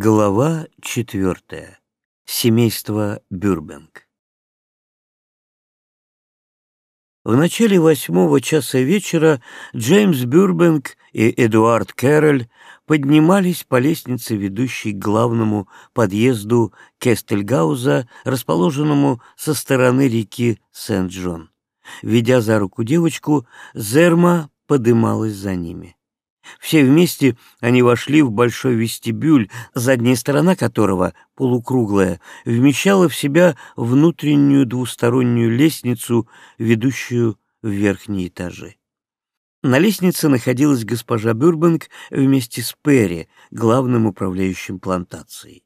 Глава четвертая. Семейство Бюрбенг. В начале восьмого часа вечера Джеймс Бюрбенг и Эдуард Кэрроль поднимались по лестнице, ведущей к главному подъезду Кестельгауза, расположенному со стороны реки Сент-Джон. Ведя за руку девочку, Зерма подымалась за ними. Все вместе они вошли в большой вестибюль, задняя сторона которого, полукруглая, вмещала в себя внутреннюю двустороннюю лестницу, ведущую в верхние этажи. На лестнице находилась госпожа Бюрбанк вместе с Перри, главным управляющим плантацией.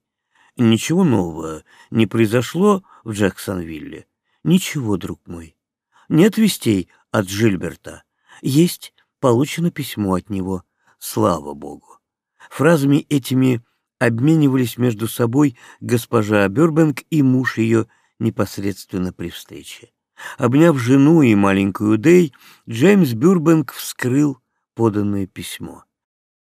Ничего нового не произошло в Джексонвилле. Ничего, друг мой. Нет вестей от Жильберта. Есть, получено письмо от него. Слава Богу! Фразами этими обменивались между собой госпожа Бёрбенг и муж ее непосредственно при встрече. Обняв жену и маленькую Дэй, Джеймс Бюрбенг вскрыл поданное письмо.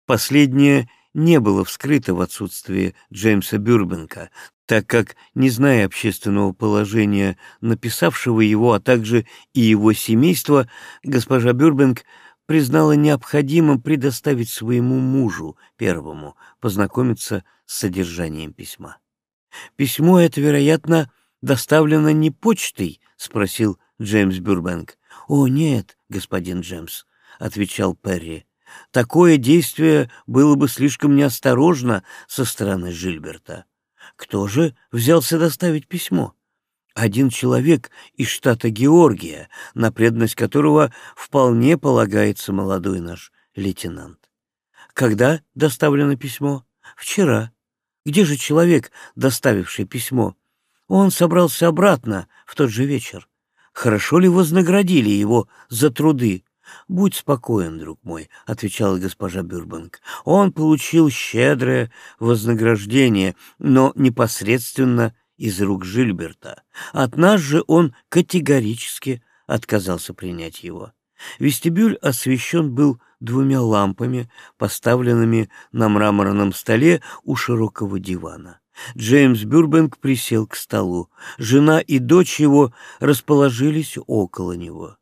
Последнее не было вскрыто в отсутствие Джеймса Бюрбенка, так как, не зная общественного положения написавшего его, а также и его семейства, госпожа Бюрбенг признала необходимым предоставить своему мужу, первому, познакомиться с содержанием письма. «Письмо это, вероятно, доставлено не почтой?» — спросил Джеймс Бюрбенк. «О, нет, господин Джеймс», — отвечал Перри. «Такое действие было бы слишком неосторожно со стороны Жильберта. Кто же взялся доставить письмо?» Один человек из штата Георгия, на преданность которого вполне полагается молодой наш лейтенант. Когда доставлено письмо? Вчера. Где же человек, доставивший письмо? Он собрался обратно в тот же вечер. Хорошо ли вознаградили его за труды? «Будь спокоен, друг мой», — отвечала госпожа Бюрбанк. «Он получил щедрое вознаграждение, но непосредственно из рук Жильберта. От нас же он категорически отказался принять его. Вестибюль освещен был двумя лампами, поставленными на мраморном столе у широкого дивана. Джеймс Бюрбенг присел к столу. Жена и дочь его расположились около него.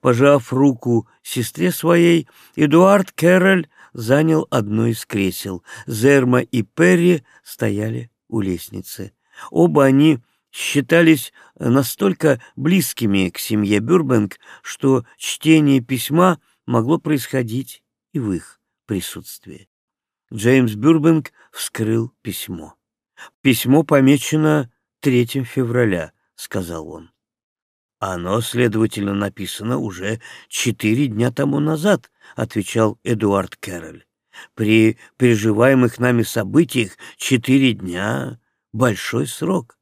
Пожав руку сестре своей, Эдуард Кэрроль занял одно из кресел. Зерма и Перри стояли у лестницы. Оба они считались настолько близкими к семье Бюрбенг, что чтение письма могло происходить и в их присутствии. Джеймс Бюрбенг вскрыл письмо. «Письмо помечено 3 февраля», — сказал он. «Оно, следовательно, написано уже четыре дня тому назад», — отвечал Эдуард Кэрроль. «При переживаемых нами событиях четыре дня большой срок.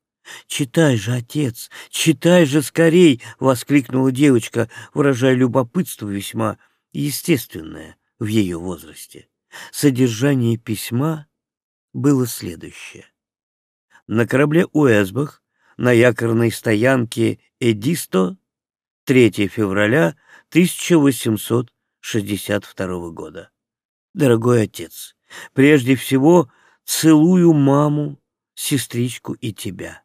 «Читай же, отец, читай же скорей!» — воскликнула девочка, выражая любопытство весьма естественное в ее возрасте. Содержание письма было следующее. На корабле Уэсбах на якорной стоянке Эдисто 3 февраля 1862 года. Дорогой отец, прежде всего целую маму сестричку и тебя.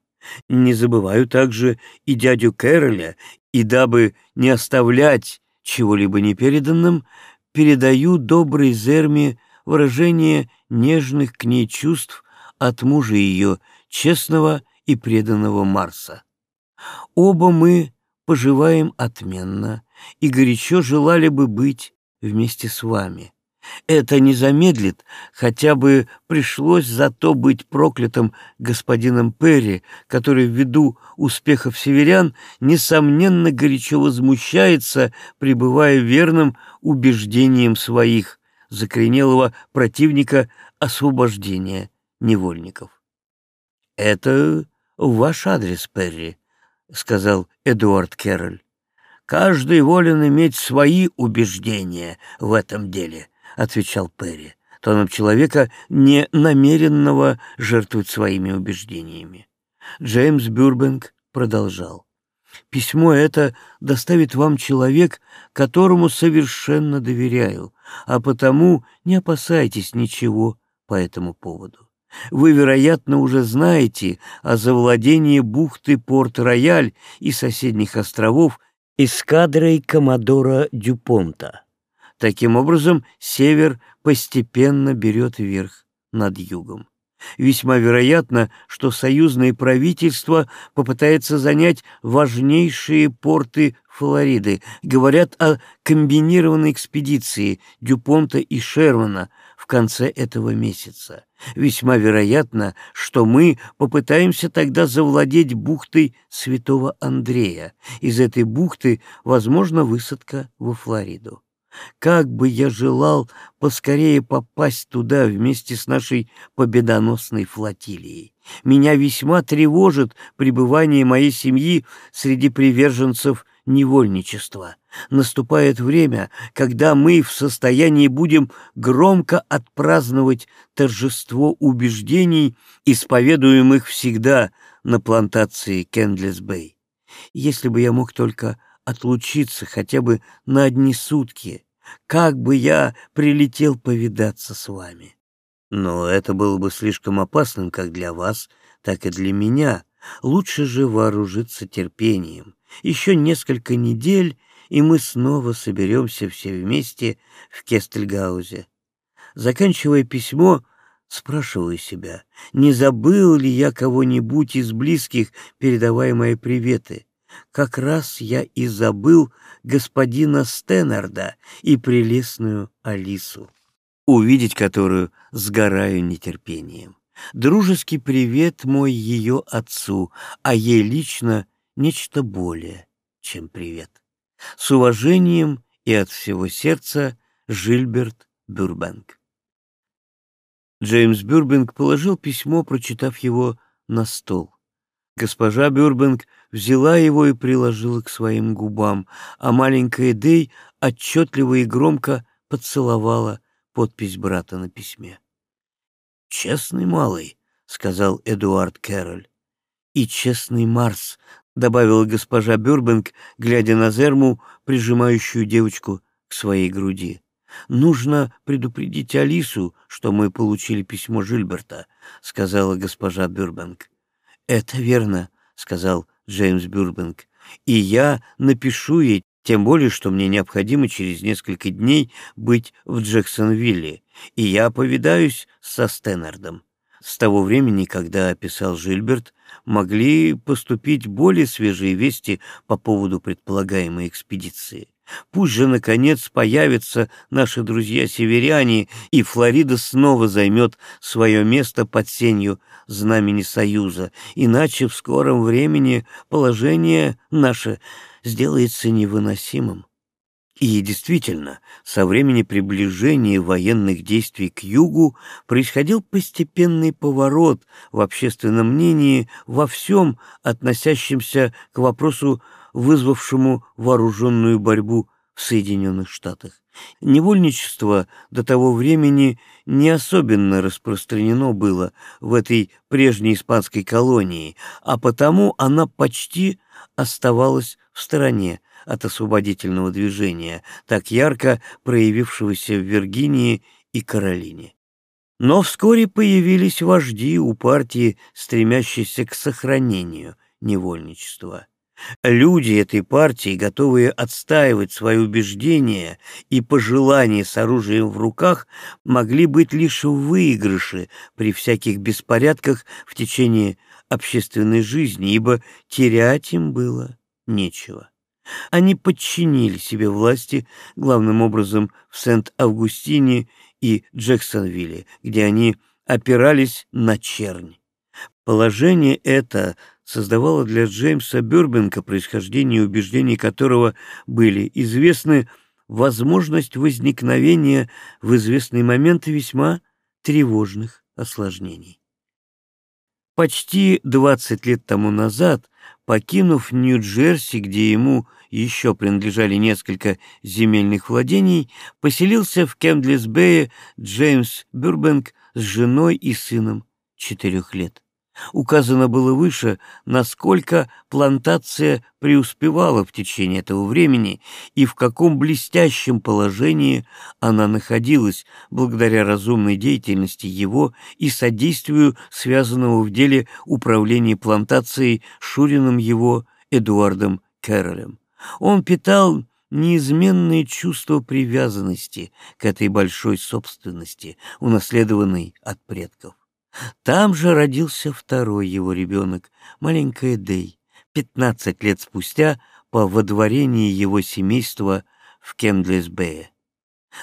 Не забываю также и дядю Кэроля, и дабы не оставлять чего-либо непереданным, передаю доброй Зерме выражение нежных к ней чувств от мужа ее, честного и преданного Марса. Оба мы поживаем отменно и горячо желали бы быть вместе с вами. Это не замедлит, хотя бы пришлось зато быть проклятым господином Перри, который ввиду успехов северян несомненно горячо возмущается, пребывая верным убеждением своих, закоренелого противника освобождения невольников. «Это ваш адрес, Перри», — сказал Эдуард Керроль. «Каждый волен иметь свои убеждения в этом деле», отвечал Перри, тоном человека, не намеренного жертвовать своими убеждениями. Джеймс Бюрбенг продолжал. «Письмо это доставит вам человек, которому совершенно доверяю, а потому не опасайтесь ничего по этому поводу. Вы, вероятно, уже знаете о завладении бухты Порт-Рояль и соседних островов эскадрой Коммодора Дюпонта. Таким образом, север постепенно берет верх над югом. Весьма вероятно, что союзное правительство попытается занять важнейшие порты Флориды. Говорят о комбинированной экспедиции Дюпонта и Шермана в конце этого месяца. Весьма вероятно, что мы попытаемся тогда завладеть бухтой Святого Андрея. Из этой бухты возможна высадка во Флориду. Как бы я желал поскорее попасть туда вместе с нашей победоносной флотилией. Меня весьма тревожит пребывание моей семьи среди приверженцев невольничества. Наступает время, когда мы в состоянии будем громко отпраздновать торжество убеждений, исповедуемых всегда на плантации Кендлес-Бэй. Если бы я мог только отлучиться хотя бы на одни сутки, как бы я прилетел повидаться с вами. Но это было бы слишком опасным как для вас, так и для меня. Лучше же вооружиться терпением. Еще несколько недель, и мы снова соберемся все вместе в Кестельгаузе. Заканчивая письмо, спрашиваю себя, не забыл ли я кого-нибудь из близких, передавая мои приветы как раз я и забыл господина Стэннерда и прелестную Алису, увидеть которую сгораю нетерпением. Дружеский привет мой ее отцу, а ей лично нечто более, чем привет. С уважением и от всего сердца Жильберт Бюрбенг. Джеймс Бюрбенг положил письмо, прочитав его на стол. Госпожа Бюрбенг взяла его и приложила к своим губам, а маленькая Дэй отчетливо и громко поцеловала подпись брата на письме. «Честный малый», — сказал Эдуард Кэрроль. «И честный Марс», — добавила госпожа Бюрбенг, глядя на Зерму, прижимающую девочку к своей груди. «Нужно предупредить Алису, что мы получили письмо Жильберта», — сказала госпожа Бюрбенг. «Это верно», — сказал Джеймс Бюрбенг, «и я напишу ей, тем более, что мне необходимо через несколько дней быть в Джексонвилле, и я повидаюсь со Стэннардом». С того времени, когда описал Жильберт, могли поступить более свежие вести по поводу предполагаемой экспедиции. Пусть же, наконец, появятся наши друзья-северяне, и Флорида снова займет свое место под сенью знамени Союза, иначе в скором времени положение наше сделается невыносимым. И действительно, со времени приближения военных действий к югу происходил постепенный поворот в общественном мнении во всем, относящемся к вопросу вызвавшему вооруженную борьбу в Соединенных Штатах. Невольничество до того времени не особенно распространено было в этой прежней испанской колонии, а потому она почти оставалась в стороне от освободительного движения, так ярко проявившегося в Виргинии и Каролине. Но вскоре появились вожди у партии, стремящиеся к сохранению невольничества. Люди этой партии, готовые отстаивать свои убеждения и пожелания с оружием в руках, могли быть лишь в при всяких беспорядках в течение общественной жизни, ибо терять им было нечего. Они подчинили себе власти, главным образом в Сент-Августине и Джексонвилле, где они опирались на чернь. Положение это создавало для Джеймса Бёрбенка, происхождение и убеждения которого были известны, возможность возникновения в известный момент весьма тревожных осложнений. Почти 20 лет тому назад, покинув Нью-Джерси, где ему еще принадлежали несколько земельных владений, поселился в Кемдлис-Бэе Джеймс Бюрбенк с женой и сыном четырех лет. Указано было выше, насколько плантация преуспевала в течение этого времени и в каком блестящем положении она находилась благодаря разумной деятельности его и содействию связанного в деле управления плантацией Шурином его Эдуардом Кэрролем. Он питал неизменное чувство привязанности к этой большой собственности, унаследованной от предков. Там же родился второй его ребенок, маленькая Дэй, пятнадцать лет спустя по водворении его семейства в Кендлисбее.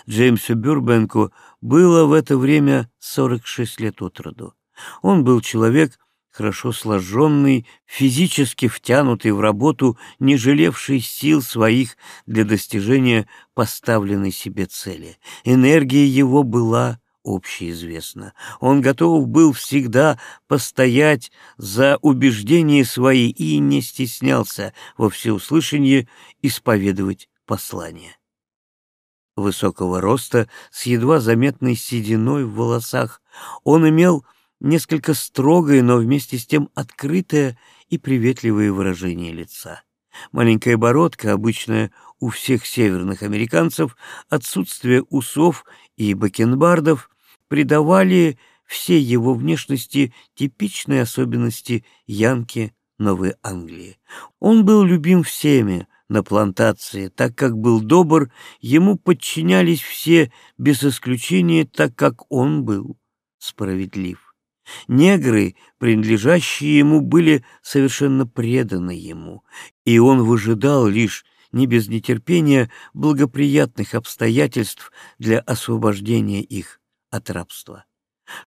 Джеймсу Бюрбенку было в это время 46 лет от роду. Он был человек, хорошо сложенный, физически втянутый в работу, не жалевший сил своих для достижения поставленной себе цели. Энергия его была общеизвестно. Он готов был всегда постоять за убеждения свои и не стеснялся во всеуслышание исповедовать послание. Высокого роста, с едва заметной сединой в волосах, он имел несколько строгое, но вместе с тем открытое и приветливое выражение лица. Маленькая бородка, обычная у всех северных американцев, отсутствие усов и бакенбардов, придавали всей его внешности типичные особенности Янки Новой Англии. Он был любим всеми на плантации, так как был добр, ему подчинялись все без исключения, так как он был справедлив. Негры, принадлежащие ему, были совершенно преданы ему, и он выжидал лишь не без нетерпения благоприятных обстоятельств для освобождения их от рабства.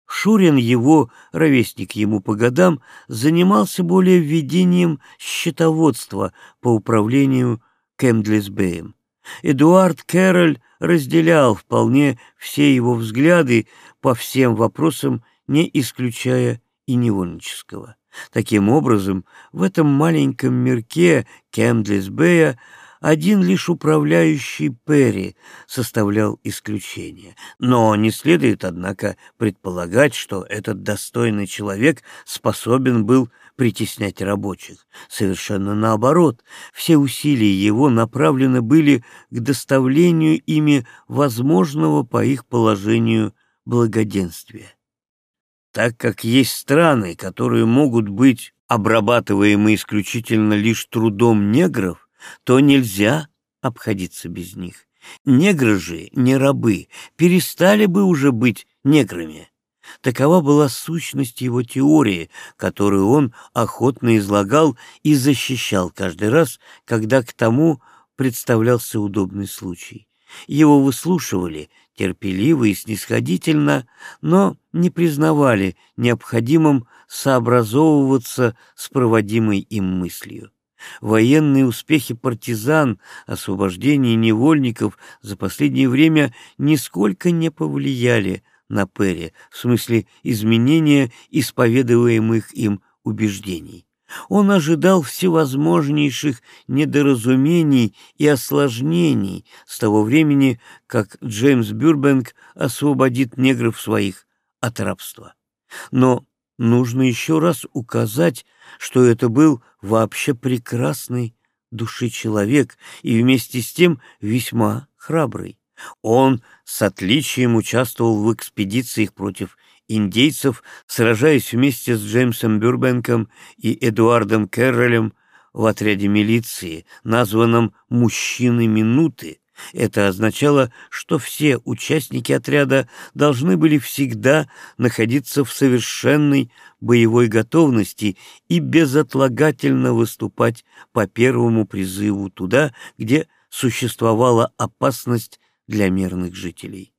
Шурин, его ровесник ему по годам, занимался более ведением счетоводства по управлению Кэмдлисбеем. Эдуард Кэрроль разделял вполне все его взгляды по всем вопросам, не исключая и невольнического. Таким образом, в этом маленьком мирке Кэмдлисбея один лишь управляющий Перри составлял исключение. Но не следует, однако, предполагать, что этот достойный человек способен был притеснять рабочих. Совершенно наоборот, все усилия его направлены были к доставлению ими возможного по их положению благоденствия. Так как есть страны, которые могут быть обрабатываемы исключительно лишь трудом негров, то нельзя обходиться без них. Негры же, не рабы, перестали бы уже быть неграми. Такова была сущность его теории, которую он охотно излагал и защищал каждый раз, когда к тому представлялся удобный случай. Его выслушивали терпеливо и снисходительно, но не признавали необходимым сообразовываться с проводимой им мыслью. Военные успехи партизан, освобождение невольников за последнее время нисколько не повлияли на Перри в смысле изменения исповедуемых им убеждений. Он ожидал всевозможнейших недоразумений и осложнений с того времени, как Джеймс Бюрбенг освободит негров своих от рабства. Но нужно еще раз указать, что это был вообще прекрасный души человек и вместе с тем весьма храбрый. Он с отличием участвовал в экспедициях против индейцев, сражаясь вместе с Джеймсом Бюрбенком и Эдуардом Керролем в отряде милиции, названном «Мужчины минуты», это означало, что все участники отряда должны были всегда находиться в совершенной боевой готовности и безотлагательно выступать по первому призыву туда, где существовала опасность для мирных жителей.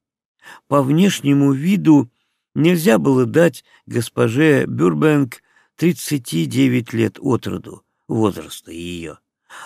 По внешнему виду нельзя было дать госпоже Бюрбенк 39 лет от роду, возраста ее.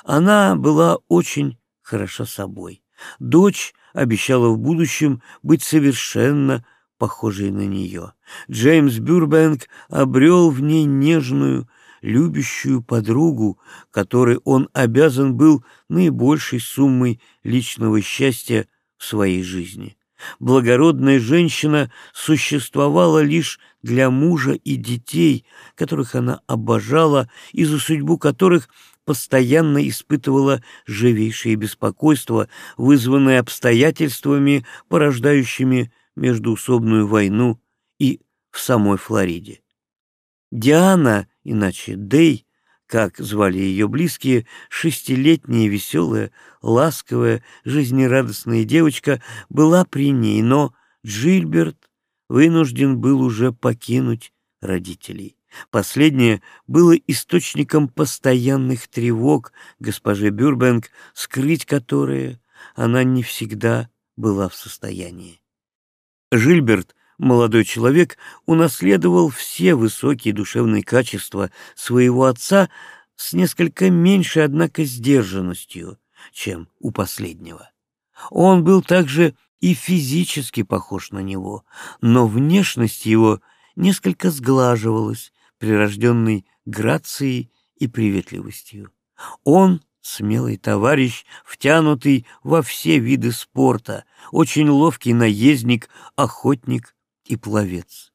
Она была очень хороша собой. Дочь обещала в будущем быть совершенно похожей на нее. Джеймс Бюрбенк обрел в ней нежную, любящую подругу, которой он обязан был наибольшей суммой личного счастья в своей жизни. Благородная женщина существовала лишь для мужа и детей, которых она обожала и за судьбу которых постоянно испытывала живейшее беспокойство, вызванное обстоятельствами, порождающими междуусобную войну и в самой Флориде. Диана, иначе Дей, как звали ее близкие, шестилетняя, веселая, ласковая, жизнерадостная девочка была при ней, но Джильберт вынужден был уже покинуть родителей. Последнее было источником постоянных тревог госпоже Бюрбенг, скрыть которые она не всегда была в состоянии. Жильберт молодой человек унаследовал все высокие душевные качества своего отца с несколько меньшей, однако, сдержанностью, чем у последнего. Он был также и физически похож на него, но внешность его несколько сглаживалась, прирожденной грацией и приветливостью. Он смелый товарищ, втянутый во все виды спорта, очень ловкий наездник, охотник и пловец.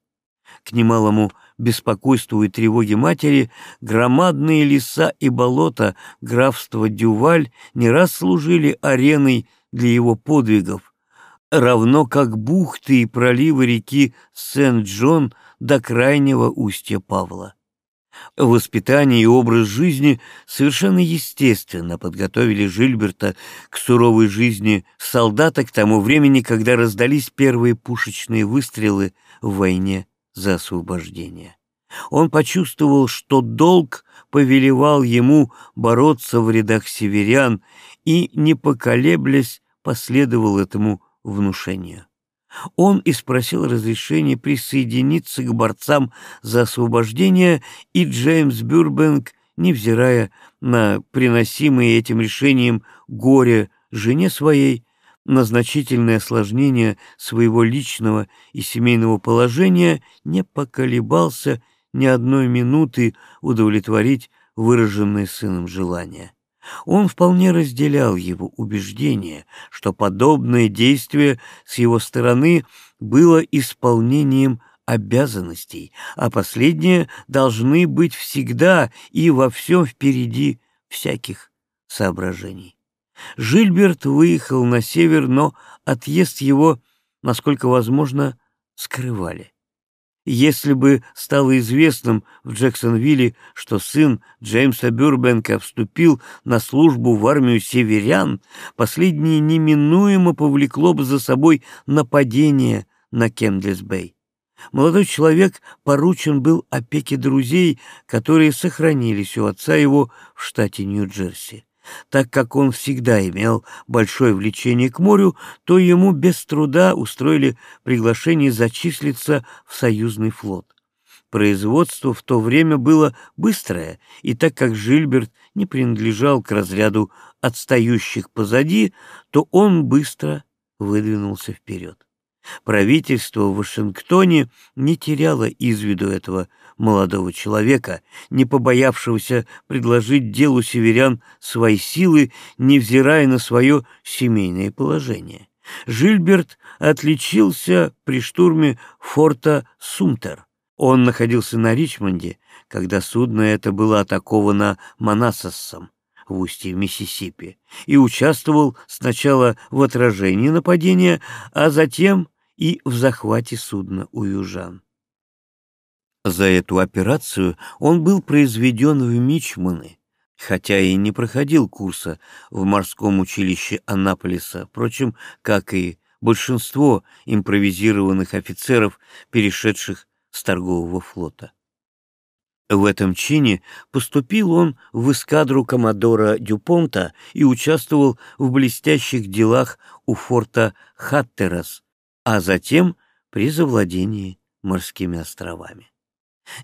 К немалому беспокойству и тревоге матери громадные леса и болота графства Дюваль не раз служили ареной для его подвигов, равно как бухты и проливы реки Сент-Джон до крайнего устья Павла. Воспитание и образ жизни совершенно естественно подготовили Жильберта к суровой жизни солдата к тому времени, когда раздались первые пушечные выстрелы в войне за освобождение. Он почувствовал, что долг повелевал ему бороться в рядах северян и, не поколеблясь, последовал этому внушению. Он и спросил разрешения присоединиться к борцам за освобождение, и Джеймс Бюрбенг, невзирая на приносимые этим решением горе жене своей, на значительное осложнение своего личного и семейного положения, не поколебался ни одной минуты удовлетворить выраженное сыном желание. Он вполне разделял его убеждение, что подобное действие с его стороны было исполнением обязанностей, а последние должны быть всегда и во всем впереди всяких соображений. Жильберт выехал на север, но отъезд его, насколько возможно, скрывали. Если бы стало известным в Джексонвилле, что сын Джеймса Бюрбенка вступил на службу в армию северян, последнее неминуемо повлекло бы за собой нападение на Кендлис-Бэй. Молодой человек поручен был опеке друзей, которые сохранились у отца его в штате Нью-Джерси. Так как он всегда имел большое влечение к морю, то ему без труда устроили приглашение зачислиться в союзный флот. Производство в то время было быстрое, и так как Жильберт не принадлежал к разряду отстающих позади, то он быстро выдвинулся вперед. Правительство в Вашингтоне не теряло из виду этого молодого человека, не побоявшегося предложить делу северян свои силы, невзирая на свое семейное положение. Жильберт отличился при штурме форта Сумтер. Он находился на Ричмонде, когда судно это было атаковано Манассасом в устье Миссисипи и участвовал сначала в отражении нападения, а затем и в захвате судна у южан. За эту операцию он был произведен в Мичманы, хотя и не проходил курса в морском училище Аннаполиса, впрочем, как и большинство импровизированных офицеров, перешедших с торгового флота. В этом чине поступил он в эскадру коммодора Дюпонта и участвовал в блестящих делах у форта Хаттерас, а затем при завладении морскими островами.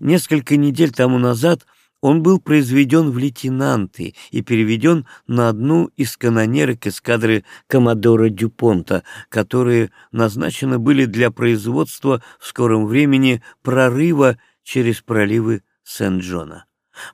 Несколько недель тому назад он был произведен в лейтенанты и переведен на одну из канонерок эскадры Коммодора Дюпонта, которые назначены были для производства в скором времени прорыва через проливы Сент-Джона.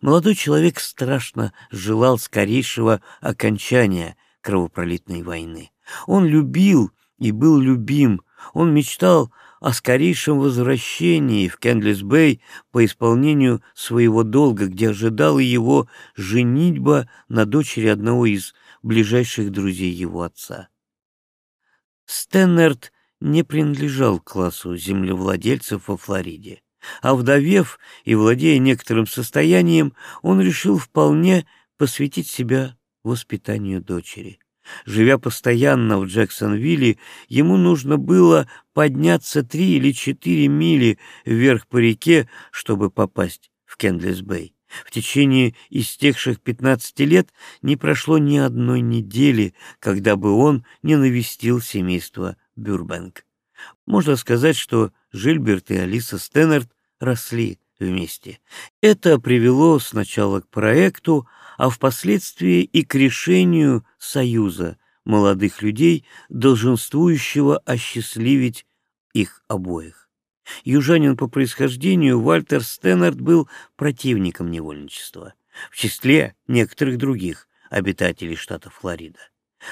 Молодой человек страшно желал скорейшего окончания кровопролитной войны. Он любил и был любим. Он мечтал о скорейшем возвращении в Кендлис-Бэй по исполнению своего долга, где ожидала его женитьба на дочери одного из ближайших друзей его отца. Стэннерт не принадлежал к классу землевладельцев во Флориде, овдовев и владея некоторым состоянием, он решил вполне посвятить себя воспитанию дочери. Живя постоянно в Джексонвилле, ему нужно было подняться три или четыре мили вверх по реке, чтобы попасть в Кендлис-Бэй. В течение истекших пятнадцати лет не прошло ни одной недели, когда бы он не навестил семейство Бюрбенк. Можно сказать, что Жильберт и Алиса Стэннерт росли вместе. Это привело сначала к проекту, а впоследствии и к решению союза молодых людей, долженствующего осчастливить их обоих. Южанин по происхождению Вальтер Стэннерт был противником невольничества, в числе некоторых других обитателей штата Флорида.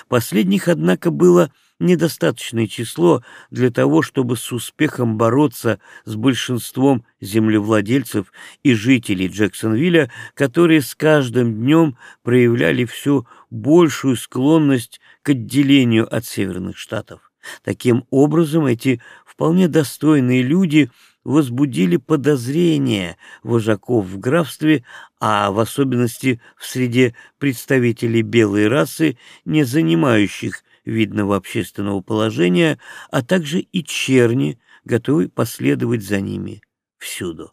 Последних, однако, было недостаточное число для того, чтобы с успехом бороться с большинством землевладельцев и жителей Джексонвилля, которые с каждым днем проявляли все большую склонность к отделению от северных штатов. Таким образом, эти вполне достойные люди возбудили подозрения вожаков в графстве, а в особенности в среде представителей белой расы, не занимающих видного общественного положения, а также и черни, готовы последовать за ними всюду.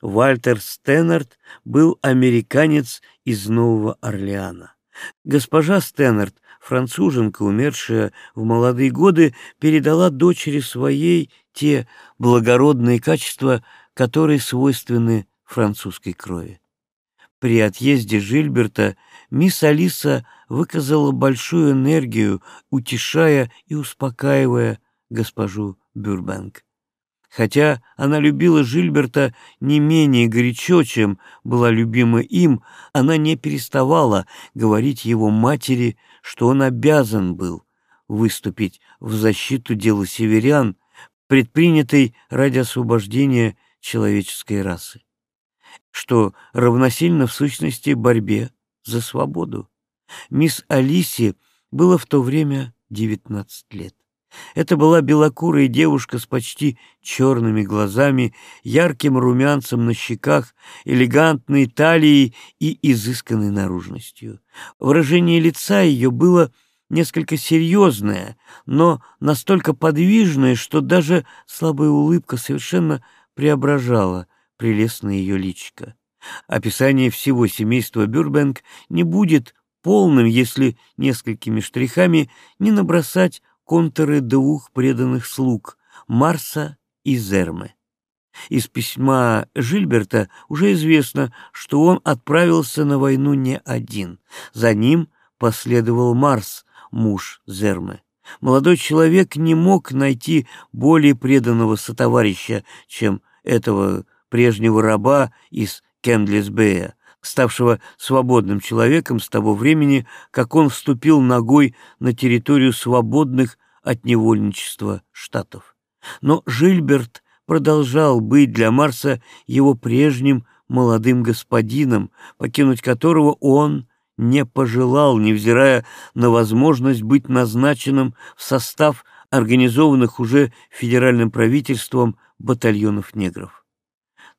Вальтер Стэннард был американец из Нового Орлеана. Госпожа Стэннард, француженка, умершая в молодые годы, передала дочери своей те благородные качества, которые свойственны французской крови. При отъезде Жильберта мисс Алиса выказала большую энергию, утешая и успокаивая госпожу Бюрбанк. Хотя она любила Жильберта не менее горячо, чем была любима им, она не переставала говорить его матери, что он обязан был выступить в защиту дела северян, предпринятой ради освобождения человеческой расы, что равносильно в сущности борьбе за свободу. Мисс Алисе было в то время девятнадцать лет. Это была белокурая девушка с почти черными глазами, ярким румянцем на щеках, элегантной талией и изысканной наружностью. Выражение лица ее было несколько серьезное, но настолько подвижное, что даже слабая улыбка совершенно преображала прелестное ее личико. Описание всего семейства Бюрбенг не будет полным, если несколькими штрихами не набросать контуры двух преданных слуг — Марса и Зермы. Из письма Жильберта уже известно, что он отправился на войну не один. За ним последовал Марс, муж Зермы. Молодой человек не мог найти более преданного сотоварища, чем этого прежнего раба из Кендлисбея, ставшего свободным человеком с того времени, как он вступил ногой на территорию свободных от невольничества штатов. Но Жильберт продолжал быть для Марса его прежним молодым господином, покинуть которого он не пожелал, невзирая на возможность быть назначенным в состав организованных уже федеральным правительством батальонов негров.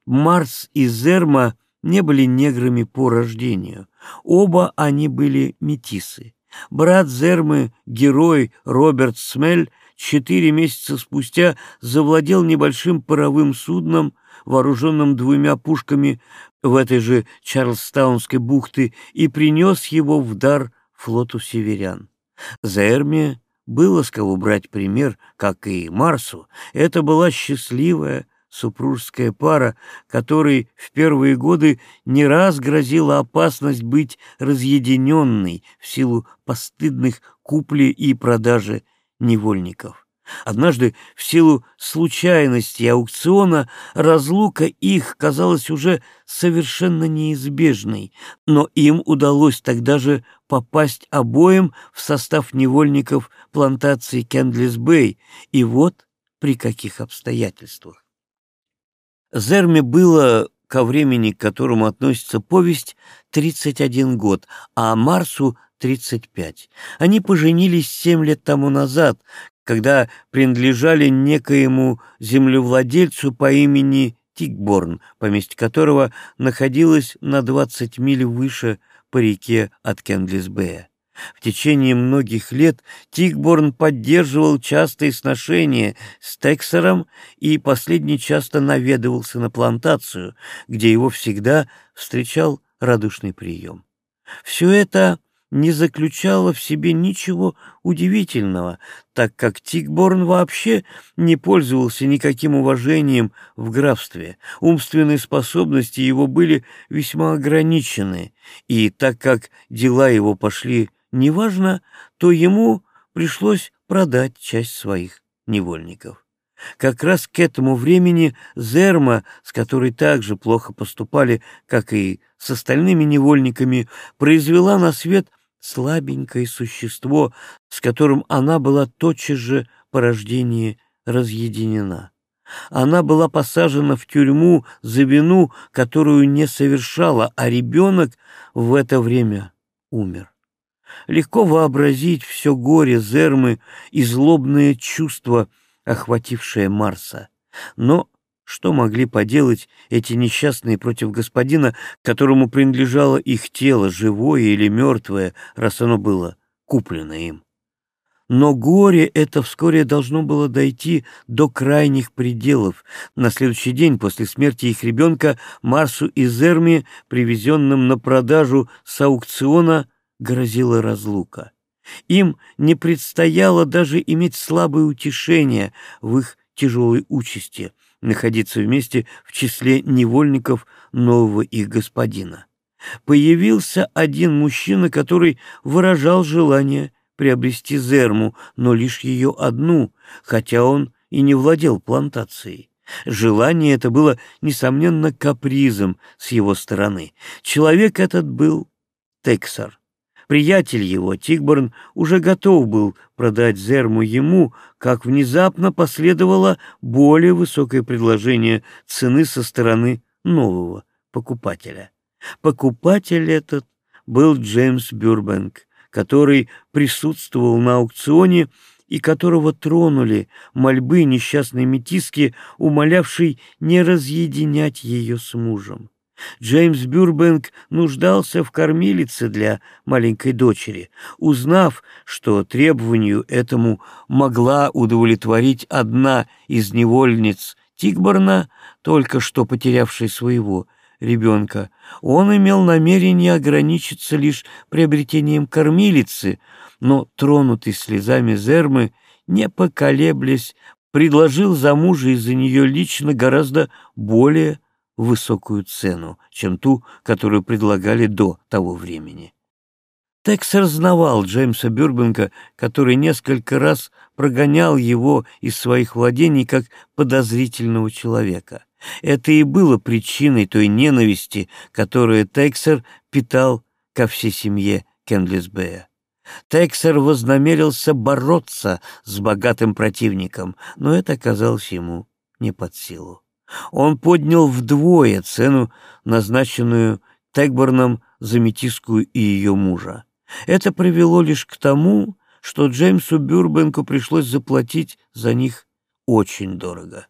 Марс и Зерма не были неграми по рождению. Оба они были метисы. Брат Зермы, герой Роберт Смель, четыре месяца спустя завладел небольшим паровым судном, вооруженным двумя пушками в этой же Чарльстаунской бухты, и принес его в дар флоту северян. Зерме было с кого брать пример, как и Марсу. Это была счастливая, супружеская пара, которой в первые годы не раз грозила опасность быть разъединенной в силу постыдных купли и продажи невольников. Однажды, в силу случайности аукциона, разлука их казалась уже совершенно неизбежной, но им удалось тогда же попасть обоим в состав невольников плантации Кендлис-Бэй, и вот при каких обстоятельствах. Зерме было ко времени, к которому относится повесть, 31 год, а Марсу 35. Они поженились семь лет тому назад, когда принадлежали некоему землевладельцу по имени Тикборн, поместье которого находилось на 20 миль выше по реке от Кендлисбея. В течение многих лет Тикборн поддерживал частые сношения с Тексером и последний часто наведывался на плантацию, где его всегда встречал радушный прием. Все это не заключало в себе ничего удивительного, так как Тикборн вообще не пользовался никаким уважением в графстве, умственные способности его были весьма ограничены, и так как дела его пошли неважно, то ему пришлось продать часть своих невольников. Как раз к этому времени Зерма, с которой также плохо поступали, как и с остальными невольниками, произвела на свет слабенькое существо, с которым она была тотчас же по рождении разъединена. Она была посажена в тюрьму за вину, которую не совершала, а ребенок в это время умер. Легко вообразить все горе Зермы и злобные чувства, охватившие Марса. Но что могли поделать эти несчастные против господина, которому принадлежало их тело, живое или мертвое, раз оно было куплено им? Но горе это вскоре должно было дойти до крайних пределов. На следующий день после смерти их ребенка Марсу и Зерме, привезенным на продажу с аукциона, грозила разлука. Им не предстояло даже иметь слабое утешение в их тяжелой участи — находиться вместе в числе невольников нового их господина. Появился один мужчина, который выражал желание приобрести Зерму, но лишь ее одну, хотя он и не владел плантацией. Желание это было, несомненно, капризом с его стороны. Человек этот был Тексар. Приятель его, Тигборн, уже готов был продать Зерму ему, как внезапно последовало более высокое предложение цены со стороны нового покупателя. Покупатель этот был Джеймс Бюрбенк, который присутствовал на аукционе и которого тронули мольбы несчастной метиски, умолявшей не разъединять ее с мужем. Джеймс Бюрбенк нуждался в кормилице для маленькой дочери. Узнав, что требованию этому могла удовлетворить одна из невольниц Тигборна, только что потерявшей своего ребенка, он имел намерение ограничиться лишь приобретением кормилицы, но, тронутый слезами Зермы, не поколеблясь, предложил за нее лично гораздо более высокую цену, чем ту, которую предлагали до того времени. Текс разнавал Джеймса Бюрбенка, который несколько раз прогонял его из своих владений как подозрительного человека. Это и было причиной той ненависти, которую Тексер питал ко всей семье Кендлисбея. Тексер вознамерился бороться с богатым противником, но это оказалось ему не под силу. Он поднял вдвое цену, назначенную Тегборном за метиску и ее мужа. Это привело лишь к тому, что Джеймсу Бюрбенку пришлось заплатить за них очень дорого.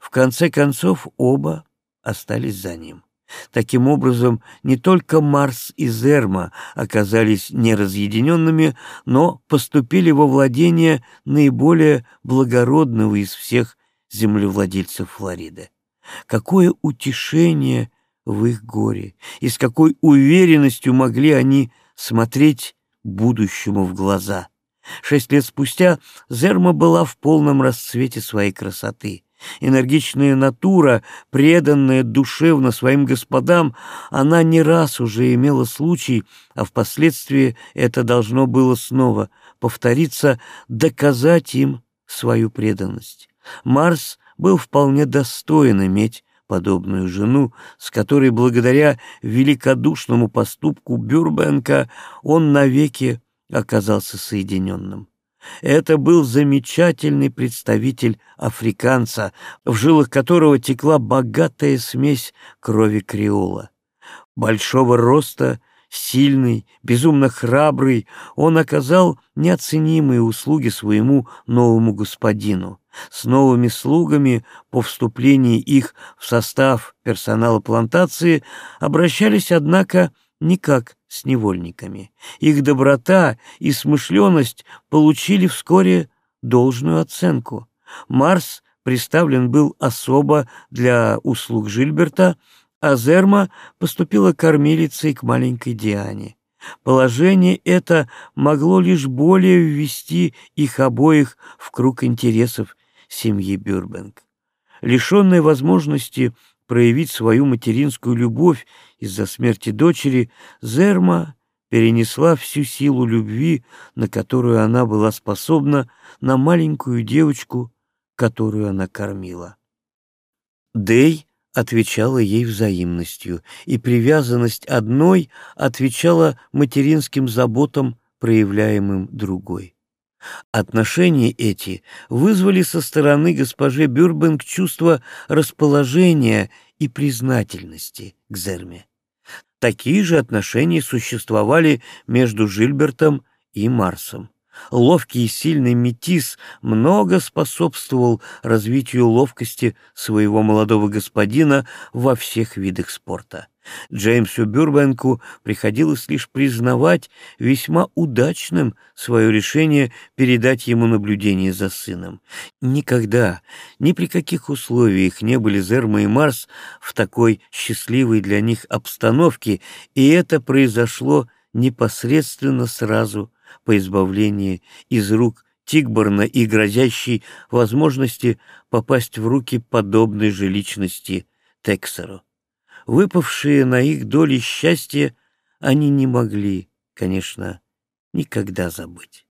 В конце концов оба остались за ним. Таким образом, не только Марс и Зерма оказались неразъединенными, но поступили во владение наиболее благородного из всех землевладельцев Флориды. Какое утешение в их горе, и с какой уверенностью могли они смотреть будущему в глаза. Шесть лет спустя Зерма была в полном расцвете своей красоты. Энергичная натура, преданная душевно своим господам, она не раз уже имела случай, а впоследствии это должно было снова повториться, доказать им свою преданность. Марс был вполне достоин иметь подобную жену, с которой благодаря великодушному поступку Бюрбенка он навеки оказался соединенным. Это был замечательный представитель африканца, в жилах которого текла богатая смесь крови креола. Большого роста, сильный, безумно храбрый, он оказал неоценимые услуги своему новому господину. С новыми слугами по вступлении их в состав персонала плантации обращались, однако, не как с невольниками. Их доброта и смышленность получили вскоре должную оценку. Марс представлен был особо для услуг Жильберта, а Зерма поступила кормилицей к маленькой Диане. Положение это могло лишь более ввести их обоих в круг интересов семьи Бюрбенг. Лишенная возможности проявить свою материнскую любовь из-за смерти дочери, Зерма перенесла всю силу любви, на которую она была способна, на маленькую девочку, которую она кормила. Дэй отвечала ей взаимностью, и привязанность одной отвечала материнским заботам, проявляемым другой. Отношения эти вызвали со стороны госпожи Бюрбенг чувство расположения и признательности к Зерме. Такие же отношения существовали между Жильбертом и Марсом. Ловкий и сильный метис много способствовал развитию ловкости своего молодого господина во всех видах спорта. Джеймсу Бюрбенку приходилось лишь признавать весьма удачным свое решение передать ему наблюдение за сыном. Никогда, ни при каких условиях не были Зерма и Марс в такой счастливой для них обстановке, и это произошло непосредственно сразу по избавлении из рук Тигборна и грозящей возможности попасть в руки подобной же личности Тексеру выпавшие на их доли счастья, они не могли, конечно, никогда забыть.